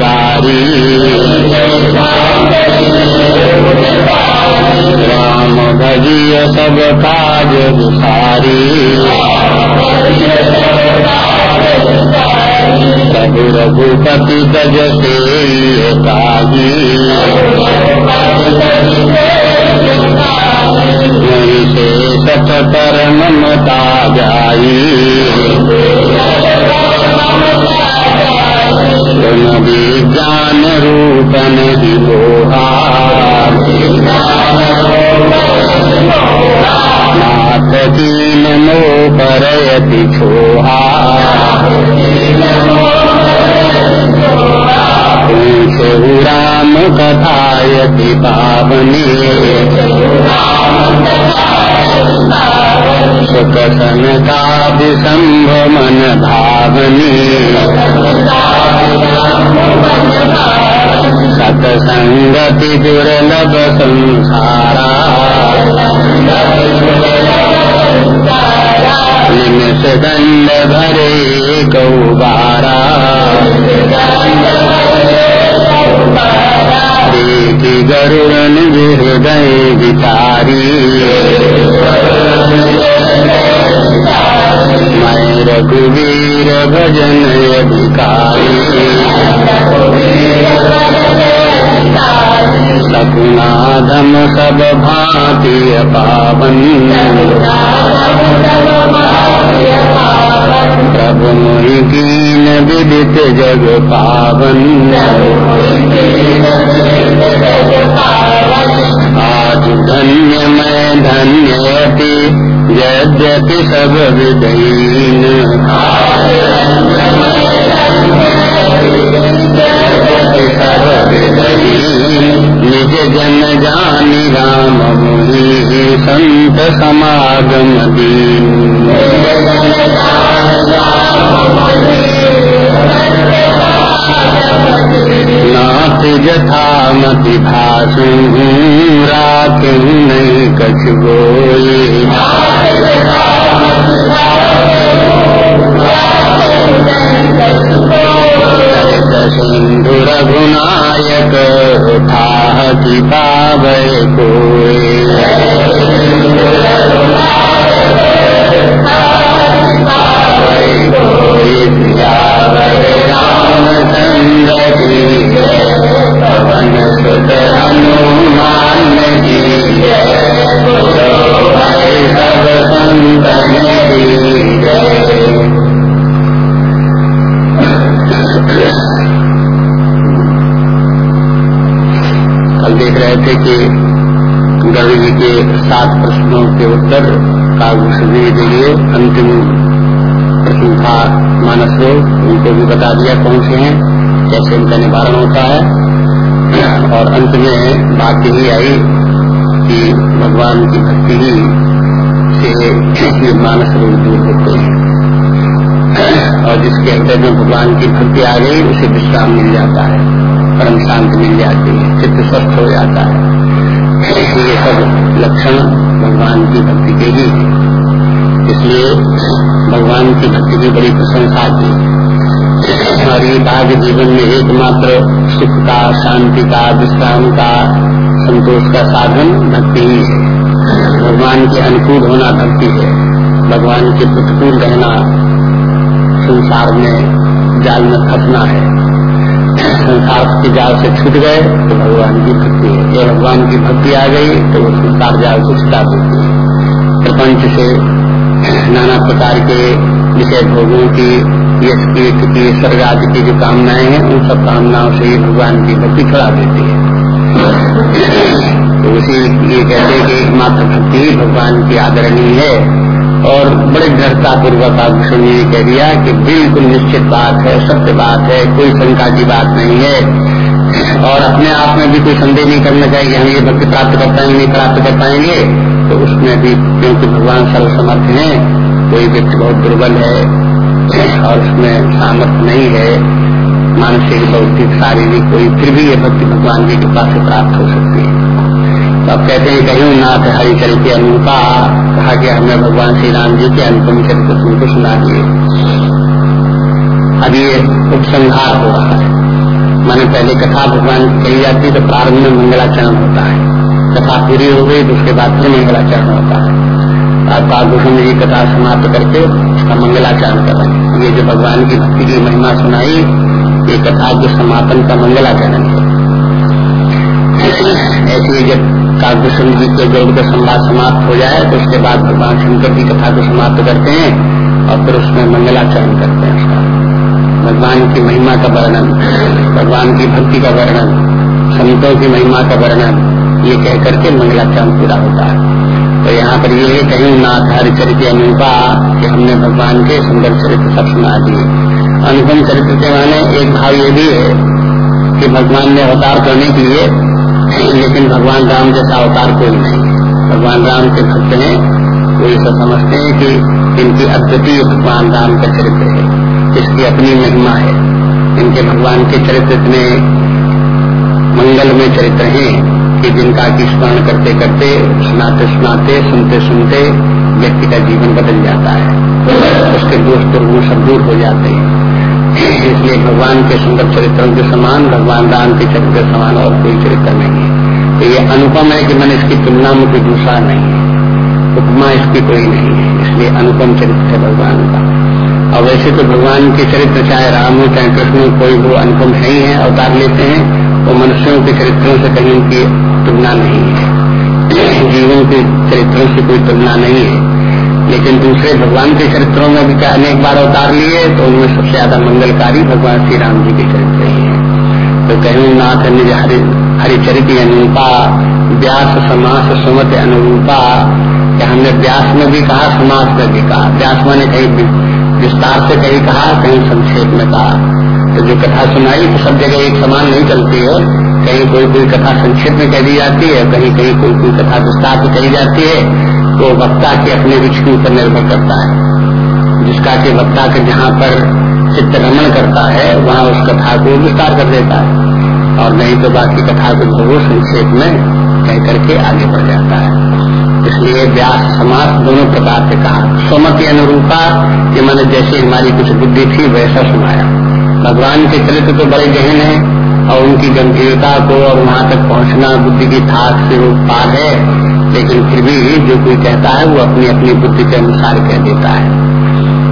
गारी राम भजिय सब काज विसारी सब रघुपति तज से काजी पर ममता जाई। तुम विज्ञान रूपन दिलोहा नाथ दीन नो परयति छोहा राम कथायति पावनी सुख सनकादिशंभ मन भावनी। सतसंगति दुर्लभ संसारा। निमिष दंड भरे गौबारा देखी गरुड़न हृदय विचारी। मैं रघुवीर भजन अधिकारी। सकुनाधम सब भांति पावन। प्रभु मोहि दीन विदित जग पावन। आज धन्य मैं धन्यति, यद्यपि सब विदहीन दीन नाथ जथा मति भाषु रात नहीं कछ गोई सिंधु रघुनायक की पावे कोई कल देख रहे थे कि गरुड़ जी के सात प्रश्नों के उत्तर का घोषणे के लिए अंतिम प्रश्न था, मानस रोग उनको भी बता दिया कौन से हैं। कैसे उनका निवारण होता है। और अंत में बात यही आई कि भगवान की भक्ति ही से मानस रोग दूर होते हैं। और जिसके हृदय में भगवान की भक्ति आ गई, उसे विश्राम मिल जाता है। परम शांति मिल जाती है। चित्त स्वस्थ हो जाता है। ये सब लक्षण भगवान की भक्ति के ही। इसलिए भगवान की भक्ति की बड़ी प्रशंसा की। और ये भाग्य जीवन में एकमात्र सुख का, शांति का, विश्राम का, संतोष का साधन भक्ति ही है। भगवान के अनुकूल होना भक्ति है। भगवान के प्रतिकूल रहना संसार में जाल में फंसना है। संसार के जाल से छूट गए तो भगवान की भक्ति है। जब भगवान की भक्ति आ गई तो वो संसार जाल से छुटा देती है। प्रपंच से नाना प्रकार के विषय भोगों की, यश की की स्वर्ग आदि की जो कामनाएँ हैं, उन सब कामनाओं से ही भगवान की भक्ति छुड़ा देती है। तो उसी ये कहते हैं कि मात्र भक्ति ही भगवान की आदरणीय है। और बड़े दृढ़ता पूर्वक आभूषण ने कह दिया कि बिल्कुल निश्चित बात है, सत्य बात है, कोई शंका की बात नहीं है। और अपने आप में भी कोई संदेह नहीं करना चाहिए हम ये भक्ति प्राप्त कर पाएँगे, नहीं प्राप्त कर पाएँगे तो उसमें भी क्योंकि भगवान सर्वसमर्थ है कोई व्यक्ति बहुत दुर्बल है और उसमें सामर्थ्य नहीं है, मानसिक भौतिक, शारीरिक कोई, फिर भी ये भक्ति भगवान की कृपा से प्राप्त हो सकती है। तो अब कहते हैं कहीं नाथ हरिचरित अनुपा, कहा गया हमें भगवान श्री राम जी के अनुपम चरित्र तुमको सुना दिए। अब ये उपसंहार हो रहा है। मैंने पहले कथा भगवान की कही जाती है तो प्रारंभ में मंगलाचरण होता है। कथा पूरी हो गई तो उसके बाद फिर मंगलाचरण होता है। अब कालभूषण जी कथा समाप्त करके उसका मंगलाचरण कर। ये जो भगवान की भक्ति की महिमा सुनाई, ये कथा के समापन का मंगलाचरण है। ऐसे जब कालभूषण जी के गौड़ का संवाद समाप्त हो जाए तो उसके बाद भगवान शंकर की कथा को समाप्त करते हैं और फिर उसमें मंगलाचरण करते हैं उसका। भगवान की महिमा का वर्णन, भगवान की भक्ति का वर्णन, संतों की महिमा का वर्णन, ये कह करके मंगलाचरण पूरा होता है। तो यहाँ पर ये कहीं नाथ चरित्र अनुपा कि हमने भगवान के सुंदर चरित्र सब सुना दिए। अनुपम चरित्र के माने एक भाव ये भी है कि भगवान ने अवतार करने के लिए लेकिन भगवान राम जैसा अवतार कोई नहीं। भगवान राम के भक्त हैं वो ये सब समझते हैं कि इनकी अद्वितीय भगवान राम का चरित्र है, इसकी अपनी महिमा है। इनके भगवान के चरित्र इतने मंगलमय चरित्र हैं। कि जिनका की स्मरण करते करते, सुनाते सुनाते, सुनते सुनते व्यक्ति का जीवन बदल जाता है। उसके दोष दुर्गुण सब दूर हो जाते हैं। इसलिए भगवान के सुंदर चरित्रों के समान, भगवान राम के चरित्र के समान और कोई चरित्र नहीं है। तो ये अनुपम है कि मैंने इसकी तुलना में कोई दूसरा नहीं है। उपमा इसकी कोई नहीं है। इसलिए अनुपम चरित्र है भगवान का। और वैसे तो भगवान के चरित्र चाहे राम हो, चाहे कृष्ण हो, कोई वो अनुपम है ही है, अवतार लेते हैं। वो मनुष्यों के चरित्रों से कहीं उनकी तुलना नहीं है। जीवन के चरित्रों से कोई तुलना नहीं है। लेकिन दूसरे भगवान के चरित्रों में भी अनेक बार अवतार लिए तो उनमें सबसे ज़्यादा मंगलकारी भगवान श्री राम जी के चरित्र ही है। तो कहीं नाथ निज हरि हरिचरित अनुरूपा व्यास समास सुमत अनुरूपा हमने व्यास में भी कहा, समास में भी कहा? व्यास माने कहीं विस्तार से कहीं कहा, कहीं संक्षेप में कहा। तो जो कथा सुनाई तो सब जगह एक समान नहीं चलती है। कहीं कोई कोई कथा संक्षेप में कह दी जाती है, कहीं कहीं कोई कोई कथा विस्तार से कही जाती है तो वक्ता के अपने रुचि ऊपर निर्भर करता है। जिसका के वक्ता के जहाँ पर चित्त रमण करता है, वहाँ उस कथा को विस्तार कर देता है। और नहीं तो बाकी कथा को जो संक्षेप में कह करके आगे बढ़ जाता है। इसलिए व्यास, समास दोनों प्रकार से कहा। सोमति अनुरूपा, कि मैंने जैसे हमारी कुछ बुद्धि थी, वैसा सुनाया। भगवान के चरित्र तो बड़े गहन है, और उनकी गंभीरता को और वहाँ तक पहुँचना बुद्धि की थाक से वो पार है, लेकिन फिर भी जो कोई कहता है, वो अपनी अपनी बुद्धि के अनुसार कह देता है।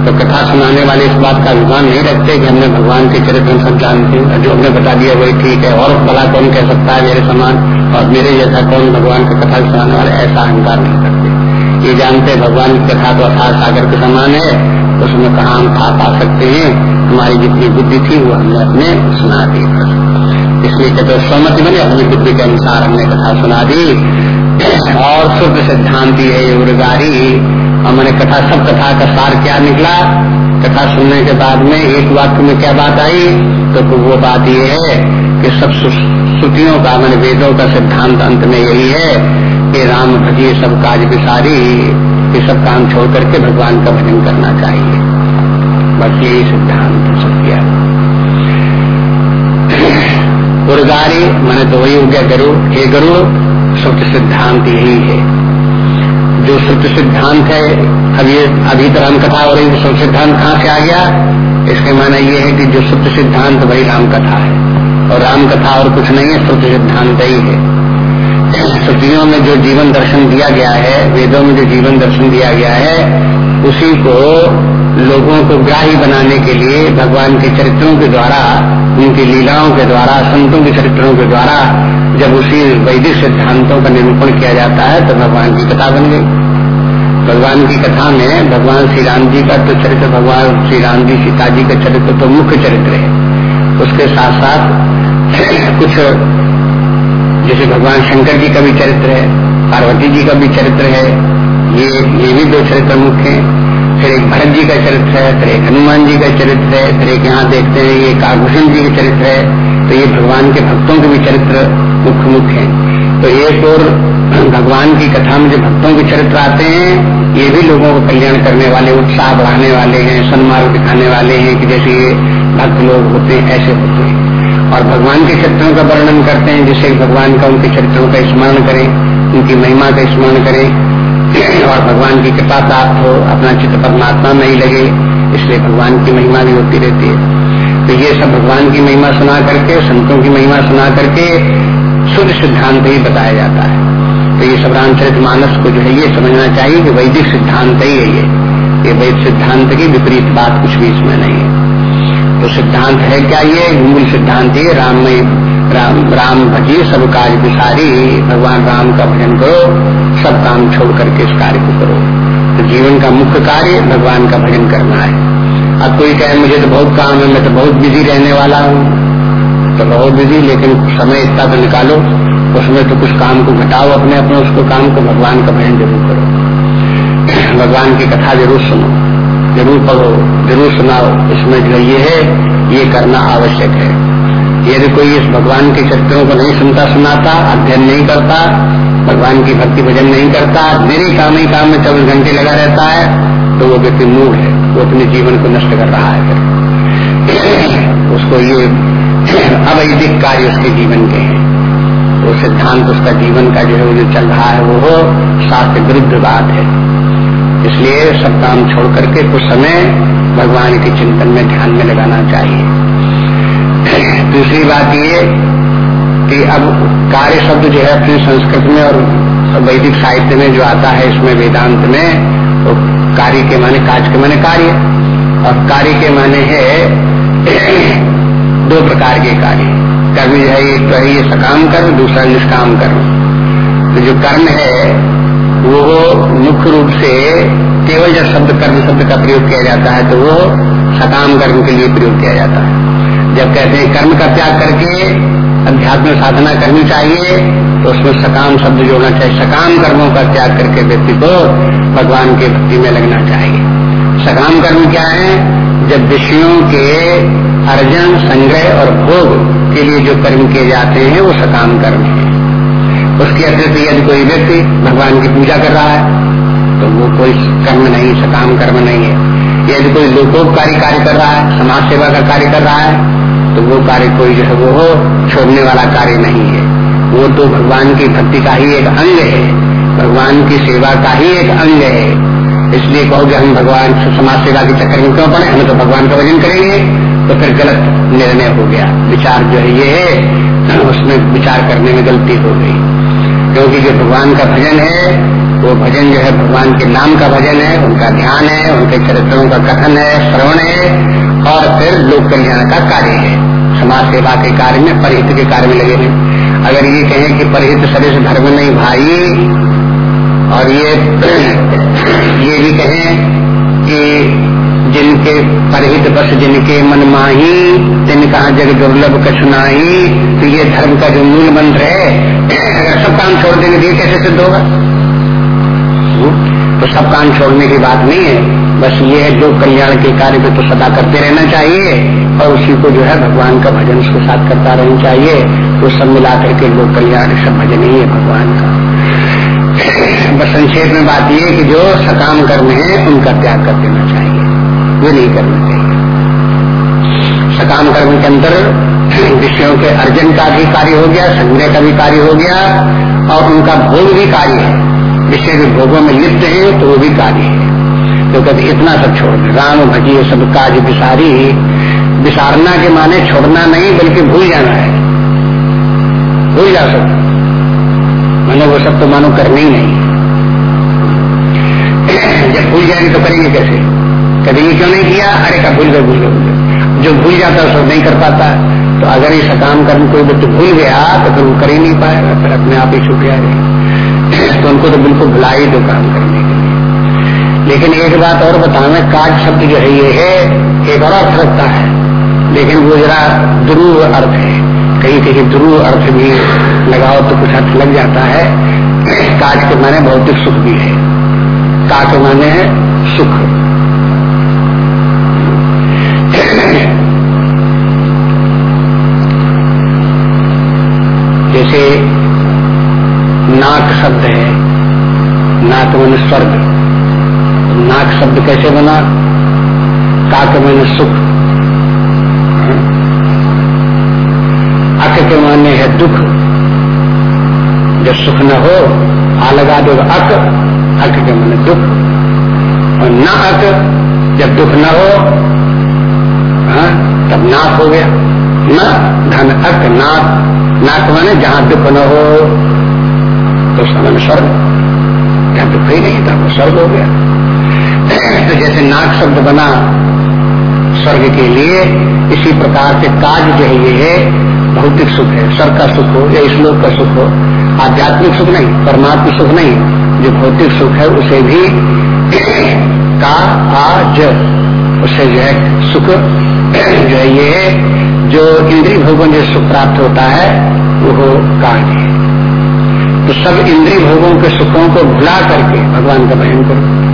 तो कथा सुनाने वाले इस बात का अभिमान नहीं रखते कि हमने भगवान के चरित्र सब जानते हैं। जो हमने बता दिया, वही ठीक है। और भला कौन कह सकता है मेरे समान? और मेरे जैसा कौन भगवान की कथा सुनाने वाले ऐसा अहंकार नहीं करते। ये जानते भगवान की कथा तो अथार सागर के समान है। उसमें कहा, हम था पा सकते हैं। हमारी जितनी बुद्धि थी, वो हमने अपने सुना दी। इसलिए कहते सोमति बने अपनी बुद्धि के अनुसार हमने कथा सुना दी। और शुद्ध सिद्धांति है उर्गारी हमने कथा, सब कथा का सार क्या निकला? कथा सुनने के बाद में एक वाक्य में क्या बात आई? तो वो बात ये है कि सब श्रुतियों का, मैंने वेदों का सिद्धांत अंत में यही है कि राम भजिए सब काज विसारी ये सब काम छोड़ करके भगवान का भजन करना चाहिए। बस यही सिद्धांत किया मैंने तो वही हो गया गरु हे गरु सत्य सिद्धांत यही है। जो सत्य सिद्धांत है अभी अभी तो राम कथा हो रही है सत्य सिद्धांत कहाँ से आ गया? इसके माना ये है कि जो सत्य सिद्धांत वही राम कथा है। और राम कथा और कुछ नहीं है, श्रुति सिद्धांत ही है। श्रुतियों में जो जीवन दर्शन दिया गया है, वेदों में जो जीवन दर्शन दिया गया है, उसी को लोगों को ग्राही बनाने के लिए, भगवान के चरित्रों के द्वारा, उनकी लीलाओं के द्वारा, संतों के चरित्रों के द्वारा, जब उसी वैदिक सिद्धांतों का निरूपण किया जाता है तो भगवान की कथा बन गई। भगवान की कथा में भगवान श्री राम जी का तो चरित्र, भगवान श्री राम जी सीता जी का चरित्र तो मुख्य चरित्र है। उसके साथ साथ कुछ जैसे भगवान शंकर जी का भी चरित्र है, पार्वती जी का भी चरित्र है, ये ये भी दो चरित्र मुख्य हैं। फिर एक भरत जी का चरित्र है, फिर एक हनुमान जी का चरित्र है, फिर एक यहाँ देखते हैं ये काभूषण जी का चरित्र है तो ये भगवान के भक्तों के भी चरित्र मुख्य मुख्य हैं। तो एक और भगवान की कथा में जो भक्तों के चरित्र आते हैं, ये भी लोगों को कल्याण करने वाले, उत्साह बढ़ाने वाले हैं, सन्मार्ग दिखाने वाले हैं कि जैसे ये भक्त लोग होते हैं, ऐसे होते हैं। और भगवान के चरित्रों का वर्णन करते हैं जिससे भगवान का, उनके चरित्रों का स्मरण करें, उनकी महिमा का स्मरण करें, और भगवान की कृपा प्राप्त हो, अपना चित्र परमात्मा में ही लगे, इसलिए भगवान की महिमा भी होती रहती है। तो ये सब भगवान की महिमा सुना करके, संतों की महिमा सुना करके, शुद्ध सिद्धांत ही बताया जाता है। तो ये सब रामचरित मानस को जो है, ये समझना चाहिए कि वैदिक सिद्धांत ही है ये। ये वैद सिद्धांत की विपरीत बात कुछ भी इसमें नहीं है। तो सिद्धांत है क्या ये? मूल सिद्धांत ये, राम में, राम राम भजी सब कार्य विसारी भगवान राम का भजन करो, सब काम छोड़ करके इस कार्य को करो। तो जीवन का मुख्य कार्य भगवान का भजन करना है। अब कोई कहे, मुझे तो बहुत काम है, मैं तो बहुत बिज़ी रहने वाला हूँ। तो बहुत बिज़ी लेकिन समय इतना तो निकालो, उसमें तो कुछ काम को घटाओ अपने अपने उसको काम को, भगवान का भजन ज़रूर करो। भगवान की कथा ज़रूर सुनो। ज़रूर पढ़ो, ज़रूर सुनाओ। इसमें जो ये है, ये करना आवश्यक है। यदि कोई इस भगवान के चरित्रों को नहीं सुनता, सुनाता, अध्ययन नहीं करता, भगवान की भक्ति भजन नहीं करता, मेरे काम ही काम में चौबीस घंटे लगा रहता है तो वो व्यक्ति मूड है। वो अपने जीवन को नष्ट कर रहा है। उसको ये अवैधिक कार्य उसके जीवन के हैं। वो सिद्धांत उसका जीवन का जो है, वो जो चल रहा है, वो हो शास्त्र विरुद्ध बात है। इसलिए सब काम छोड़ करके कुछ समय भगवान के चिंतन में ध्यान में लगाना चाहिए। दूसरी बात ये कि अब कार्य शब्द जो है अपने संस्कृत में और वैदिक साहित्य में जो आता है, इसमें वेदांत में तो कार्य के माने काज के माने कार्य। और कार्य के माने है दो प्रकार के कार्य। कर्म जो है, एक तो है ये सकाम कर्म, दूसरा निष्काम कर्म। तो जो कर्म है वो मुख्य रूप से केवल जब शब्द कर्म, शब्द का प्रयोग किया जाता है तो वो सकाम कर्म के लिए प्रयोग किया जाता है। जब कहते हैं कर्म का त्याग करके अध्यात्म साधना करनी चाहिए तो उसमें सकाम शब्द जोड़ना चाहिए, सकाम कर्मों का त्याग करके व्यक्ति को भगवान के भक्ति में लगना चाहिए। सकाम कर्म क्या है? जब विषयों के अर्जन, संग्रह और भोग के लिए जो कर्म किए जाते हैं, वो सकाम कर्म है। उसके अतिरिक्त यदि कोई व्यक्ति भगवान की पूजा कर रहा है तो वो कोई कर्म नहीं, सकाम कर्म नहीं है। यदि कोई लोकोपकारी कार्य कर रहा है, समाज सेवा का कार्य कर रहा है तो वो कार्य कोई जो है, वो छोड़ने वाला कार्य नहीं है। वो तो भगवान की भक्ति का ही एक अंग है। भगवान की सेवा का ही एक अंग है। इसलिए कहो कि हम भगवान समाज सेवा के चक्कर में क्यों पड़े? हमें तो भगवान का वज़न करेंगे। तो फिर गलत निर्णय हो गया। विचार जो है, ये है, उसमें विचार करने में गलती हो गई। क्योंकि जो भगवान का भजन है, वो भजन जो है भगवान के नाम का भजन है, उनका ध्यान है, उनके चरित्रों का कथन है, श्रवण है, और फिर लोक कल्याण का कार्य है। समाज सेवा के कार्य में, परहित के कार्य में लगे हैं। अगर ये कहें कि परिहित सदस्य धर्म नहीं भाई, और ये ये भी कहें कि जिनके परहित बस जिनके मन माही जिन कहा जग दुर्लभ कछुनाही तो ये धर्म का जो मूल मंत्र है, अगर सब काम छोड़ देने ये कैसे सिद्ध होगा? तो सब काम छोड़ने की बात नहीं है, बस ये है जो कल्याण के कार्य में तो सदा करते रहना चाहिए, और उसी को जो है भगवान का भजन उसके साथ करता रहना चाहिए तो सब मिला करके लोग कल्याण सब भजन ही है भगवान का। बस संक्षेप में बात ये कि जो सकाम कर्म है, उनका त्याग कर देना चाहिए। ये नहीं करना चाहिए। सकाम कर्म के अंदर विषयों के अर्जन का भी कार्य हो गया, संग्रह का भी कार्य हो गया, और उनका भोग भी कार्य है। विषय के भोगों में लिप्त है तो वो भी कार्य है। तो कहते इतना सब छोड़ राम भजिए सब काज विसारी, विसारना के माने छोड़ना नहीं, बल्कि भूल जाना है। भूल जा सब मैंने वो सब तो मानो करने ही नहीं। जब भूल जाएँगे तो करेंगे कैसे? कभी ये क्यों नहीं किया? अरे का भूल गए भूल गए जो भूल जाता है उसको नहीं कर पाता। तो अगर ये सकाम कर्म कोई व्यक्ति भूल गया तो फिर वो कर ही नहीं पाएगा, फिर अपने आप ही छूट जाएगा। तो उनको तो बिल्कुल भुला ही दो काम करने के लिए। लेकिन एक बात और बताना, काज शब्द जो है, ये है, एक और अर्थ रखता है। लेकिन वो जरा ध्रुव अर्थ है। कहीं कहीं ध्रुव अर्थ भी लगाओ तो कुछ अर्थ लग जाता है। काज के माने भौतिक सुख भी है। का है। जैसे नाक शब्द है, नाक मन स्वर्ग। नाक शब्द कैसे बना? काक मन सुख। अक के माने है दुख। जब सुख न हो आ लगा दो अक। अक के माने दुख। और न अक, जब दुख न हो हाँ, तब नाक हो गया। न धन अक नाक नाक माने जहाँ दुख न हो। तो समय स्वर्ग। जहाँ दुख ही नहीं था वो स्वर्ग हो गया। तो जैसे नाक शब्द बना स्वर्ग के लिए इसी प्रकार से काज जो है ये है भौतिक सुख है। स्वर्ग का सुख हो या श्लोक का सुख हो। आध्यात्मिक सुख नहीं परमात्म सुख नहीं। जो भौतिक सुख है उसे भी का आज उसे जो है सुख जो ये, जो इंद्रिय भोगों जो सुख प्राप्त होता है, वो कार्य है। तो सब इंद्रिय भोगों के सुखों को भुला करके भगवान का भजन करो।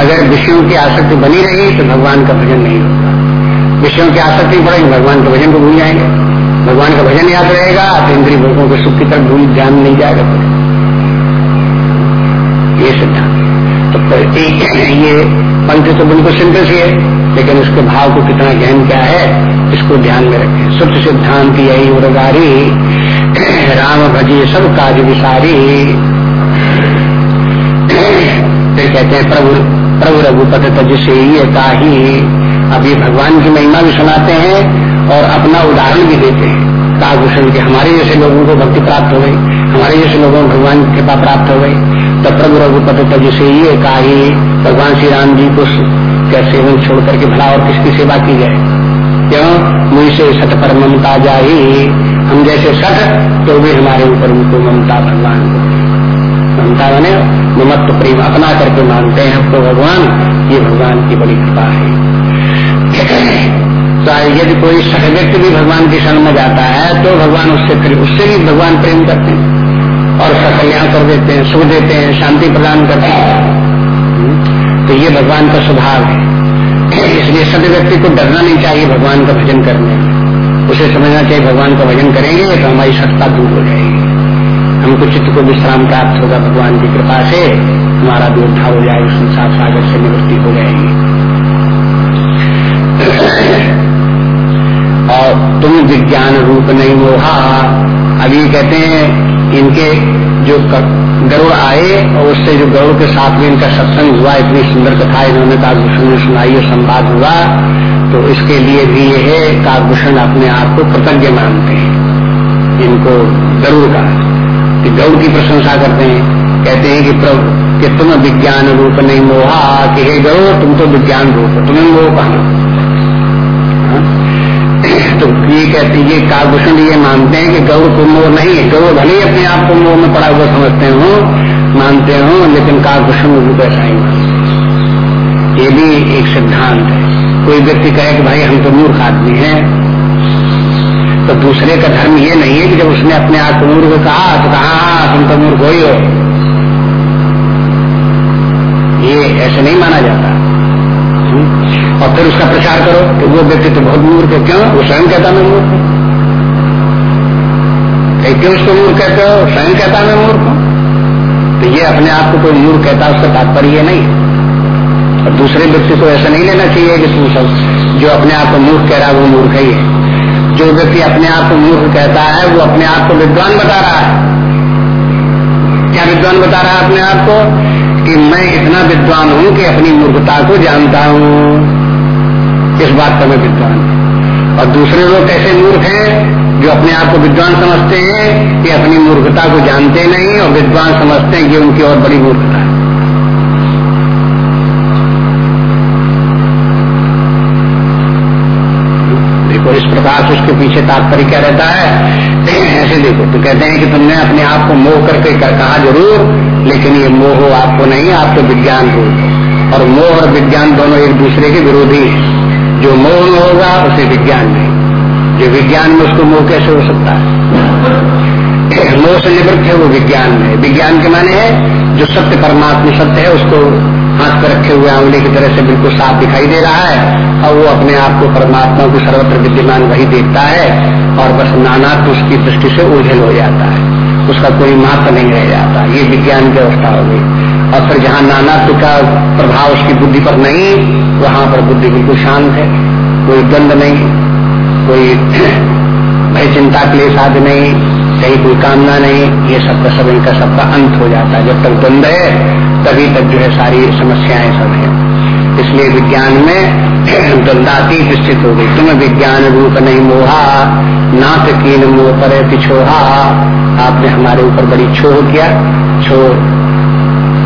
अगर विषयों की आसक्ति बनी रही तो भगवान का भजन नहीं होगा। विषयों की आसक्ति बढ़ेगी भगवान के भजन को भूल जाएँगे। भगवान का भजन याद रहेगा तो इंद्रिय भोगों के सुख की तरफ़ भूल, ध्यान नहीं जाएगा। ये सिद्धांत तो ये पंथ तो बिल्कुल सिंपल सी है, लेकिन उसके भाव को कितना गहन क्या है, इसको ध्यान में रखें। सुख सिद्धांत यही उर्गारी राम भजी, सब काज विसारी। फिर कहते हैं, प्रभु प्रभु रघुपत तज से ये भगवान की महिमा भी सुनाते हैं और अपना उदाहरण भी देते हैं। काभूषण के हमारे जैसे लोगों को भक्ति प्राप्त हो गई, हमारे जैसे लोगों को भगवान की कृपा प्राप्त हो गई तो प्रभु रघुपति तो जैसे ये काही भगवान श्री राम जी को क्या सेवन छोड़ करके भला और किसकी सेवा की जाए? क्यों? मुझ से सत पर ममता जाई हम जैसे सत तो भी हमारे ऊपर उनको ममता, भगवान को ममता बने। ममत्व प्रेम अपना करके मानते हैं हमको भगवान। ये भगवान की बड़ी कृपा है। चाहे यदि कोई सह व्यक्ति भी भगवान की शरण में जाता है तो भगवान उससे उससे भी भगवान प्रेम करते हैं और उसका कल्याण कर देते हैं, सुख देते हैं, शांति प्रदान करते हैं। तो ये भगवान का स्वभाव है। इसलिए सद व्यक्ति को डरना नहीं चाहिए भगवान का भजन करने में। उसे समझना चाहिए भगवान का भजन करेंगे तो हमारी सत्ता दूर हो जाएगी। हमको चित्त को विश्राम प्राप्त होगा भगवान की कृपा से। हमारा भी उद्धार हो जाएगा संसार सागर से निवृत्ति हो जाएगी। और तुम विज्ञान रूप नहीं मोहा अभी कहते हैं, इनके जो गरुड़ आए और उससे जो गरुड़ के साथ में इनका सत्संग हुआ, इतनी सुंदर कथा इन्होंने काकभूषण ने सुनाई और संवाद हुआ तो इसके लिए भी ये है काकभूषण अपने आप को कृतज्ञ मानते हैं। इनको गरुड़ का कि गरुड़ की प्रशंसा करते हैं। कहते हैं कि प्रभु कि तुम विज्ञान रूप नहीं मोहा कि हे गरुड़, तुम तो विज्ञान रूप तुम्हें मोह पाना तो ये कहते ये कालभूषण ये मानते हैं कि गौर को मोह नहीं है। गौ भले ही अपने आप को मोह में पड़ा हुआ समझते हो, मानते हो, लेकिन कालभूषण रूप ऐसा ही मानते ये भी एक सिद्धांत है। कोई व्यक्ति कहे कि भाई हम तो मूर्ख आदमी है तो दूसरे का धर्म ये नहीं है कि जब उसने अपने आप को मूर्ख कहा तो कहा हाँ तुम तो मूर्ख हो ही हो। ये ऐसे नहीं माना जाता। और फिर उसका प्रचार करो कि वो व्यक्ति तो बहुत मूर्ख है। क्यों? वो स्वयं कहता मैं मूर्ख हूँ। क्यों उसको मूर्ख कहते हो? स्वयं कहता मैं मूर्ख हूँ। तो ये अपने आप को कोई मूर्ख कहता उसका तात्पर्य नहीं और दूसरे व्यक्ति को ऐसा नहीं लेना चाहिए कि तू सब, जो अपने आप को मूर्ख कह रहा है, वो मूर्ख ही है। जो व्यक्ति अपने आप को मूर्ख कहता है, वो अपने आप को विद्वान बता रहा है। क्या विद्वान बता रहा है अपने आप को? कि मैं इतना विद्वान हूँ कि अपनी मूर्खता को जानता हूँ। इस बात का मैं विद्वान और दूसरे लोग कैसे मूर्ख हैं, जो अपने आप को विद्वान समझते हैं कि अपनी मूर्खता को जानते नहीं और विद्वान समझते हैं कि उनकी और बड़ी मूर्खता है। देखो, इस प्रकार से उसके पीछे तात्पर्य क्या रहता है? ऐसे देखो तो कहते हैं कि तुमने अपने आप को मोह करके कर कहा ज़रूर लेकिन ये मोह आपको नहीं, आपको विज्ञान हो और मोह और विज्ञान दोनों एक दूसरे के विरोधी है। जो मोह में होगा, उसे विज्ञान नहीं जो विज्ञान में उसको मोह कैसे हो सकता है? मोह से निवृत्त है वो विज्ञान में। विज्ञान के माने है, जो सत्य परमात्मा सत्य है, उसको हाथ पर रखे हुए आंवले की तरह से बिल्कुल साफ़ दिखाई दे रहा है। और वो अपने आप को परमात्मा को सर्वत्र विद्यमान वही देखता है। और बस नानात्व उसकी दृष्टि से ओझल हो जाता है। उसका कोई मात्र नहीं रह जाता। ये विज्ञान की अवस्था हो गई। और फिर जहाँ नानात्व का प्रभाव उसकी बुद्धि पर नहीं, वहाँ पर बुद्धि बिल्कुल शांत है। कोई द्वंद नहीं, कोई भय चिंता क्लेश आदि नहीं, कहीं कोई कामना नहीं। ये सबका सब इनका सबका अंत हो जाता है। जब तक द्वंद है, तभी तक जो है सारी समस्याएँ सब है। इसलिए विज्ञान में द्वंदातीत स्थित हो गई। तुम विज्ञान रूप नहीं मोहा नाथ कीन मोह पर पिछोहा। आपने हमारे ऊपर बड़ी छोह किया। छोह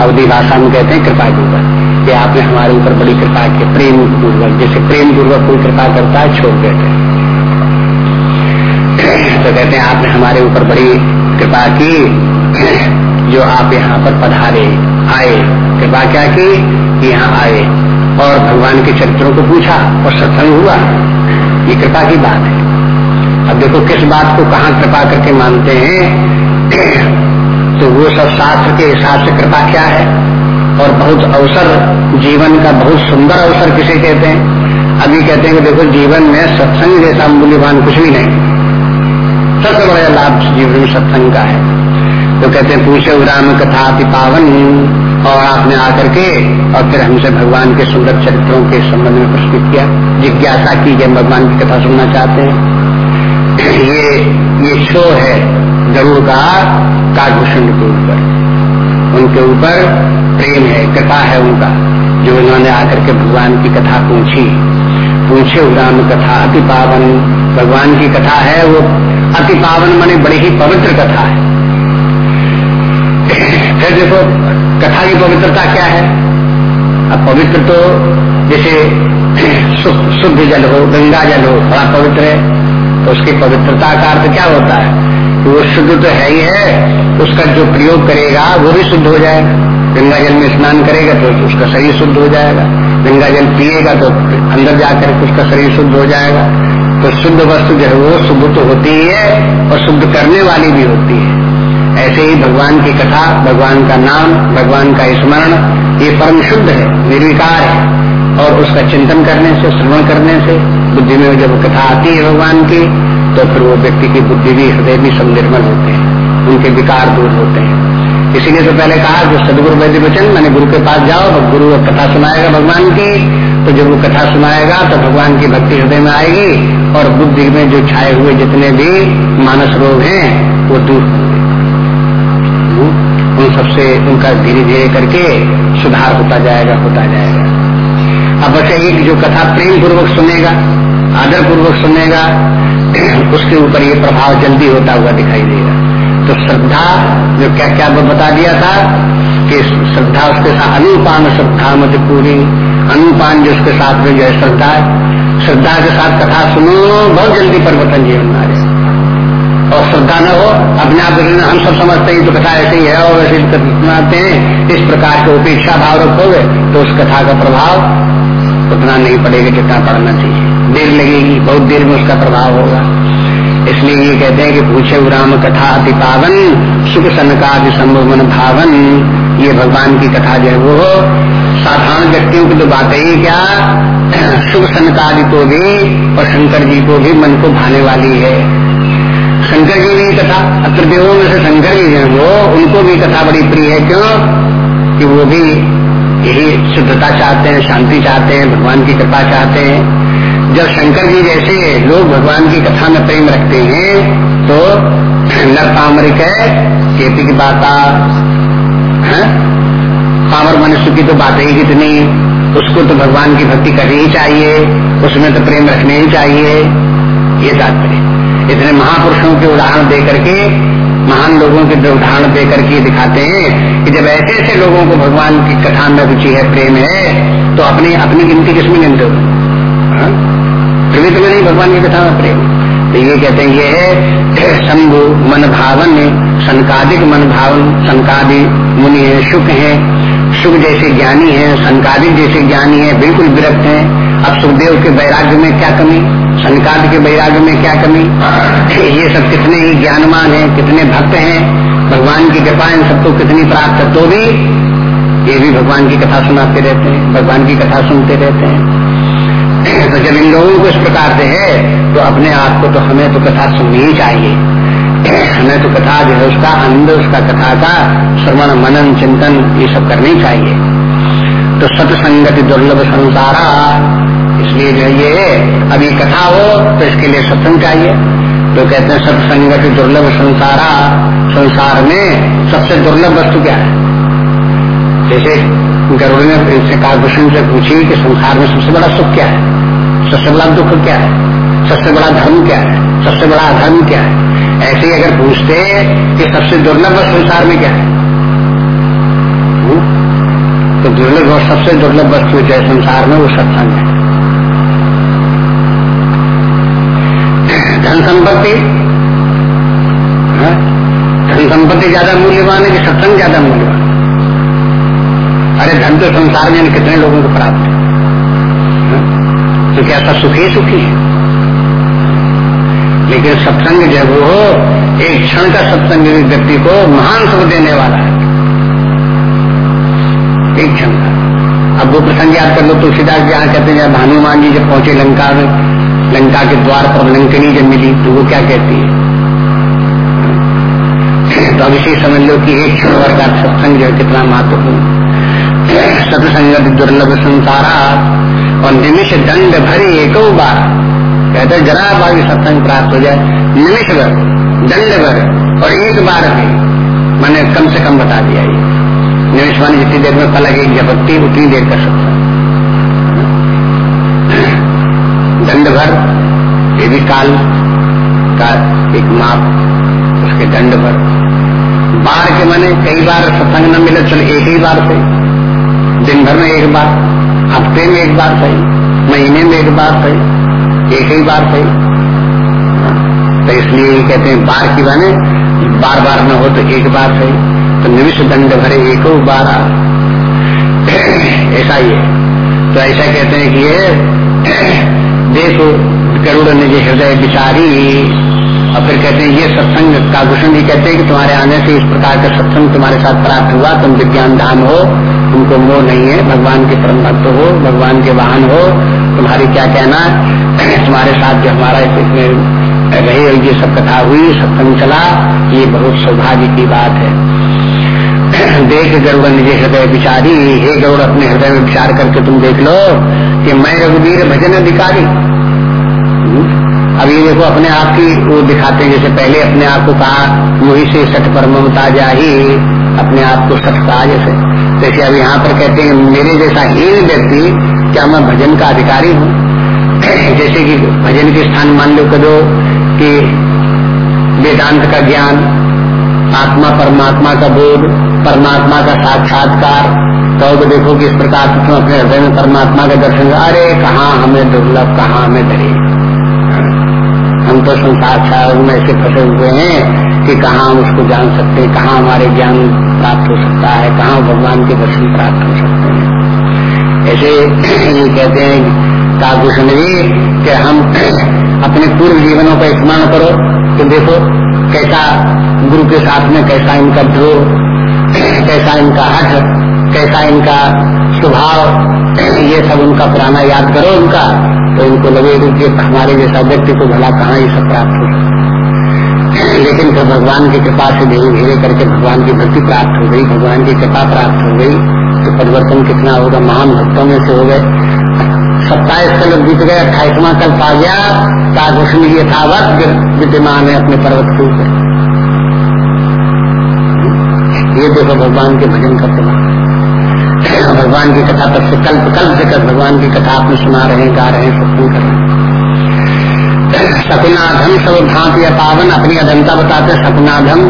अवधि भाषा में कहते हैं कृपा पूर्वक कि आपने हमारे ऊपर बड़ी कृपा की प्रेम पूर्वक जैसे प्रेम पूर्वक कोई कृपा करता है, छोड़ देते तो कहते हैं, आपने हमारे ऊपर बड़ी कृपा की, जो आप यहाँ पर पधारे, आए। कृपा क्या की? यहाँ आए। और भगवान के चरित्रों को पूछा और सत्संग हुआ। ये कृपा की बात है। अब देखो, किस बात को कहाँ कृपा करके मानते हैं? तो वो सब शास्त्र के हिसाब से कृपा क्या है? और बहुत अवसर, जीवन का बहुत सुंदर अवसर किसे कहते हैं? अभी कहते हैं कि देखो, जीवन में सत्संग जैसा मूल्यवान कुछ भी नहीं। सबसे बड़ा लाभ जीवन में सत्संग का है। तो कहते हैं, पूछे राम कथा पावन और आपने आकर के, और फिर हमसे भगवान के सुंदर चरित्रों के संबंध में प्रस्तुत किया। जिज्ञासा की जब भगवान की कथा सुनना चाहते हैं। ये ये शो है गरुड़ का काकभूषण के ऊपर। उनके ऊपर प्रेम है कथा है उनका, जो उन्होंने आकर के भगवान की कथा पूछी। पूछे राम कथा, अति पावन, भगवान की कथा है वो, अति पावन माने बड़ी ही पवित्र कथा है। फिर देखो कथा की पवित्रता क्या है? अब पवित्र तो जैसे शुद्ध जल हो, गंगा जल हो, बड़ा पवित्र है तो उसकी पवित्रता का अर्थ क्या होता है? कि वो शुद्ध तो है ही है, उसका जो प्रयोग करेगा, वो भी शुद्ध हो जाएगा। गंगा जल में स्नान करेगा तो उसका शरीर शुद्ध हो जाएगा। गंगा जल पिएगा तो अंदर जाकर उसका शरीर शुद्ध हो जाएगा। तो शुद्ध वस्तु जो है वो शुद्ध तो होती ही है और शुद्ध करने वाली भी होती है। ऐसे ही भगवान की कथा, भगवान का नाम, भगवान का स्मरण, ये परम शुद्ध है, निर्विकार है। और उसका चिंतन करने से, श्रवण करने से, बुद्धि में जब कथा आती है भगवान की तो फिर वो व्यक्ति की बुद्धि भी, हृदय भी सब निर्मल होते हैं, उनके विकार दूर होते हैं। इसीलिए तो पहले कहा, जो सदगुरु वैद्य वचन, मैंने गुरु के पास जाओ तो गुरु कथा सुनाएगा भगवान की। तो जब वो कथा सुनाएगा तो भगवान की भक्ति हृदय में आएगी, और बुद्धि में जो छाए हुए जितने भी मानस रोग हैं, वो दूर उन सबसे उनका धीरे धीरे करके सुधार होता जाएगा होता जाएगा। अब बस एक जो कथा प्रेम पूर्वक सुनेगा आदर पूर्वक सुनेगा, उसके ऊपर ये प्रभाव जल्दी होता हुआ दिखाई देगा। तो श्रद्धा, जो क्या क्या बता दिया था, कि श्रद्धा उसके साथ, अनुपान श्रद्धा मत पूरी, अनुपान जो उसके साथ में जो है श्रद्धा। श्रद्धा के साथ कथा सुनो, बहुत जल्दी परिवर्तन जीवन आ जाए। और श्रद्धा न हो, अपने आप हम सब समझते हैं तो कथा ऐसे ही है, और वैसे सुनाते हैं। इस प्रकार के उपेक्षा भाव रखोगे तो उस कथा का प्रभाव उतना नहीं पड़ेगा जितना पढ़ना चाहिए। देर लगेगी, बहुत देर में उसका प्रभाव होगा। इसलिए ये कहते हैं कि पूछे राम कथा अति पावन, सुख सनकादि संभव मन भावन। ये भगवान की कथा जो है वो साधारण व्यक्तियों की तो बात ही क्या? सुख सनकादि को भी और शंकर जी को भी मन को भाने वाली है। शंकर जी की कथा अत्र देवों में से शंकर जी हैं वो, उनको भी कथा बड़ी प्रिय है। क्यों? कि वो भी यही शुद्धता चाहते हैं, शांति चाहते हैं, भगवान की कृपा चाहते हैं। जब शंकर जी जैसे लोग भगवान की कथा में प्रेम रखते हैं तो नर पामरिक है केपी की बात पामर मनुष्य की तो बात ही कितनी, उसको तो भगवान की भक्ति करनी ही चाहिए, उसमें तो प्रेम रखने ही चाहिए, ये तात्पर्य इतने महापुरुषों के उदाहरण दे करके, महान लोगों के उदाहरण दे करके दिखाते हैं कि जब ऐसे ऐसे लोगों को भगवान की कथा में रुचि है, प्रेम है तो अपने, अपनी गिनती किसमें गिनते हो? प्रवृत्ति में नहीं, भगवान की कथा में प्रेम। तो ये कहते हैं, ये है शंभु मन भावन, संकादिक मन भावन, संकादि मुनि है सुख है सुख जैसे ज्ञानी है, संकादिक जैसे ज्ञानी है, बिल्कुल विरक्त है। अब सुखदेव के वैराग्य में क्या कमी? संकाद के वैराग्य में क्या कमी? ये सब कितने ही ज्ञानमान है, कितने भक्त हैं, भगवान की कृपा इन सबको कितनी प्राप्त है तो भी ये भी भगवान की कथा सुनाते रहते हैं, भगवान की कथा सुनते रहते हैं। तो जब इन लोगों को इस प्रकार से है तो अपने आप को तो हमें तो कथा सुननी ही चाहिए। हमें तो कथा जो है उसका आनंद, उसका कथा का श्रवण, मनन, चिंतन, ये सब करनी चाहिए। तो सतसंगति दुर्लभ संसारा इसलिए जो ये अभी कथा हो तो इसके लिए सत्संग चाहिए। तो कहते हैं, सत्संगति दुर्लभ संसारा। संसार में सबसे दुर्लभ वस्तु क्या है? जैसे गरुड़ ने इनसे कालभूषण से पूछी कि संसार में सबसे बड़ा सुख क्या है? सबसे बड़ा दुख क्या है? सबसे बड़ा धर्म क्या है? सबसे बड़ा अधर्म क्या है? ऐसे ही अगर पूछते कि सबसे दुर्लभ संसार में क्या है? हम्म? तो दुर्लभ और सबसे दुर्लभ वस्तु जो है संसार में, वो सत्संग है। संपत्ति हाँ? धन संपत्ति ज़्यादा मूल्यवान है कि सत्संग ज़्यादा मूल्यवान? अरे धन तो संसार में कितने लोगों को प्राप्त है? हाँ? तो क्या सब सुखी सुखी है। लेकिन सत्संग जब वो एक क्षण का सत्संग व्यक्ति को महान सुख देने वाला है। एक क्षण का। अब वो प्रसंग याद कर लो, तुलसीदास जी यहाँ कहते हैं भानुमान जी जब पहुँचे लंका में लंका के द्वार पर लंकनी जब मिली तो वो क्या कहती है? तो अब इसी समझ लो कि एक क्षण का सत्संग जो कितना महत्वपूर्ण। सत्संगत दुर्लभ संसारा, और निमिष दंड भरी एक बार। कहते जरा बागी सत्संग प्राप्त हो जाए, निमिष भर, दंड भर, और एक बार भी। मैंने कम से कम बता दिया ये। निमिष मान जितनी देर में पलक एक झपकती उतनी देर का सत्संग। दंड भर ये भी काल का एक माप, उसके दंड भर बार के माने कई बार सत्संग न मिले, चल एक ही बार से दिन भर में एक बार, हफ़्ते में एक बार सही, महीने में एक बार सही, एक ही बार सही। तो इसलिए कहते हैं बार की बने बार बार में हो तो एक बार सही। तो निविष दंड भरे एक बार ऐसा ही है। तो ऐसा कहते हैं कि ये देखो करोड़ निज हृदय विचारी और फिर कहते हैं, ये सत्संग काभूषण जी कहते हैं कि तुम्हारे आने से इस प्रकार का सत्संग तुम्हारे साथ प्राप्त हुआ। तुम विज्ञान धाम हो, तुमको मोह नहीं है। भगवान के परम भक्त हो, भगवान के वाहन हो। तुम्हारी क्या कहना? तुम्हारे साथ जो हमारा इसमें रही ये सब कथा हुई, सत्संग चला, ये बहुत सौभाग्य की बात है। देख गरुड़ निज हृदय विचारी हे गरुड़ अपने हृदय में विचार करके तुम देख लो कि मैं रघुवीर भजन अधिकारी। अब ये देखो अपने आप की वो दिखाते हैं जैसे पहले अपने आप को कहा मुही से सठ पर ममता जाही अपने आप को सठ कहा जैसे। जैसे अब यहाँ पर कहते हैं मेरे जैसा हीन व्यक्ति क्या मैं भजन का अधिकारी हूँ? जैसे कि भजन के स्थान मान लो करो कि वेदांत का ज्ञान आत्मा परमात्मा का बोध परमात्मा का साक्षात्कार तो, तो देखो कि इस प्रकार तुम अपने हृदय में परमात्मा का दर्शन अरे कहाँ हमें दुर्लभ कहाँ हमें धरे हम तो संसार में ऐसे फंसे हुए हैं कि कहाँ हम उसको जान सकते हैं, कहाँ हमारे ज्ञान प्राप्त हो सकता है, कहाँ भगवान के दर्शन प्राप्त हो सकते हैं। ऐसे ये कहते हैं काभूषण जी कि हम अपने पूर्व जीवनों का स्मरण करो तो देखो कैसा गुरु के साथ में कैसा इनका ध्रुव कैसा इनका हट कैसा इनका स्वभाव, ये सब उनका पुराना याद करो उनका। तो इनको लगे कि हमारे जैसा व्यक्ति को भला कहाँ ये सब प्राप्त हो लेकिन फिर भगवान की कृपा से धीरे धीरे करके भगवान की भक्ति प्राप्त हो गई, भगवान की कृपा प्राप्त हो गई। तो परिवर्तन कितना होगा? महान भक्तों में से हो गए। सत्ताईस कल बीत गए, अट्ठाईसवा कल पा गया। काघोषण यथावत विद्यमान है अपने पर्वत के ऊपर। ये देखो भगवान के भजन का प्रमाण भगवान की कथा तब से कल्प कल्प से कर भगवान की कथा आपने सुना रहे गा रहे हैं सत्संग कर। रहे हैं सकुनाधम सब भांत पावन अपनी अधमता बताते सकुनाधम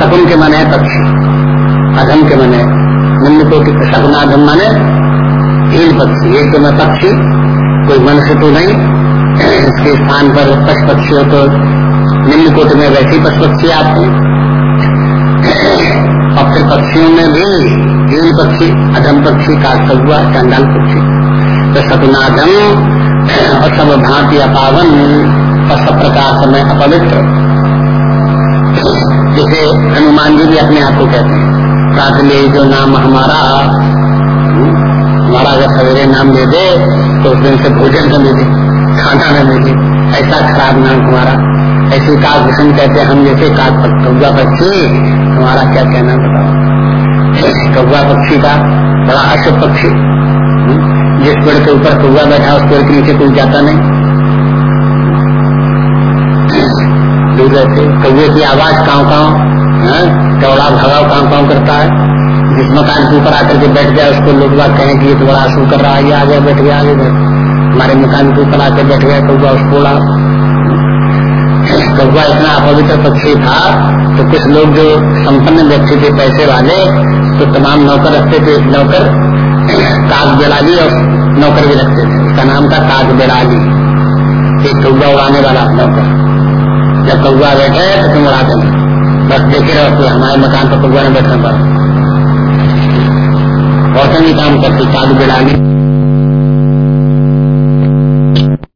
सकुन के मन है पक्षी। अधम के मन है। निम्न को सकुनाधम माने हीन पक्षी। एक तो मैं पक्षी, कोई मनुष्य तो नहीं। इसके स्थान पर पशु पक्षी हो तो निम्न कोट में वैसे पशु पक्षी आते हैं। और फिर पक्षियों में भी हीन पक्षी, अधम पक्षी काट हुआ चंडाल पक्षी। तो सकुनाधम और सब भांति अपावन और सब प्रकार समय अपवित्र। जैसे हनुमान जी भी अपने आप को कहते हैं। प्रात ले जो नाम हमारा हमारा अगर सवेरे नाम ले दे तो उस दिन से भोजन न मिले खाना न मिले ऐसा खराब नाम तुम्हारा ऐसे काक भूषण कहते हैं हम, जैसे काक कौआ पक्षी, तुम्हारा क्या कहना बताओ? कौआ पक्षी का बड़ा अशुभ पक्षी। जिस पेड़ के ऊपर कौआ बैठा, उस पेड़ के नीचे कोई जाता नहीं। कौए की आवाज़ काव काव चौड़ा भगाव काव काव करता है। जिस मकान के ऊपर आकर के बैठ गया, उसको लोग बात कहें कि ये तो बड़ा आँसू कर रहा है आगे बैठ गया आगे बैठ हमारे मकान के ऊपर आकर बैठ गया कौआ उसको कौआ इतना अपवित्र पक्षी था तो कुछ लोग जो संपन्न व्यक्ति थे, पैसे वाले तो तमाम नौकर रखते थे, नौकर काग बेड़ाली और नौकर भी रखते थे। उसका नाम था काग बेड़ाली एक कौआ उड़ाने वाला नौकर। जब कौआ बैठे तो तुम उड़ा देंगे बस देखे रहो हमारे मकान पर कौआ ने बैठना पड़ा। औसमी काम करती, काग बिड़ाने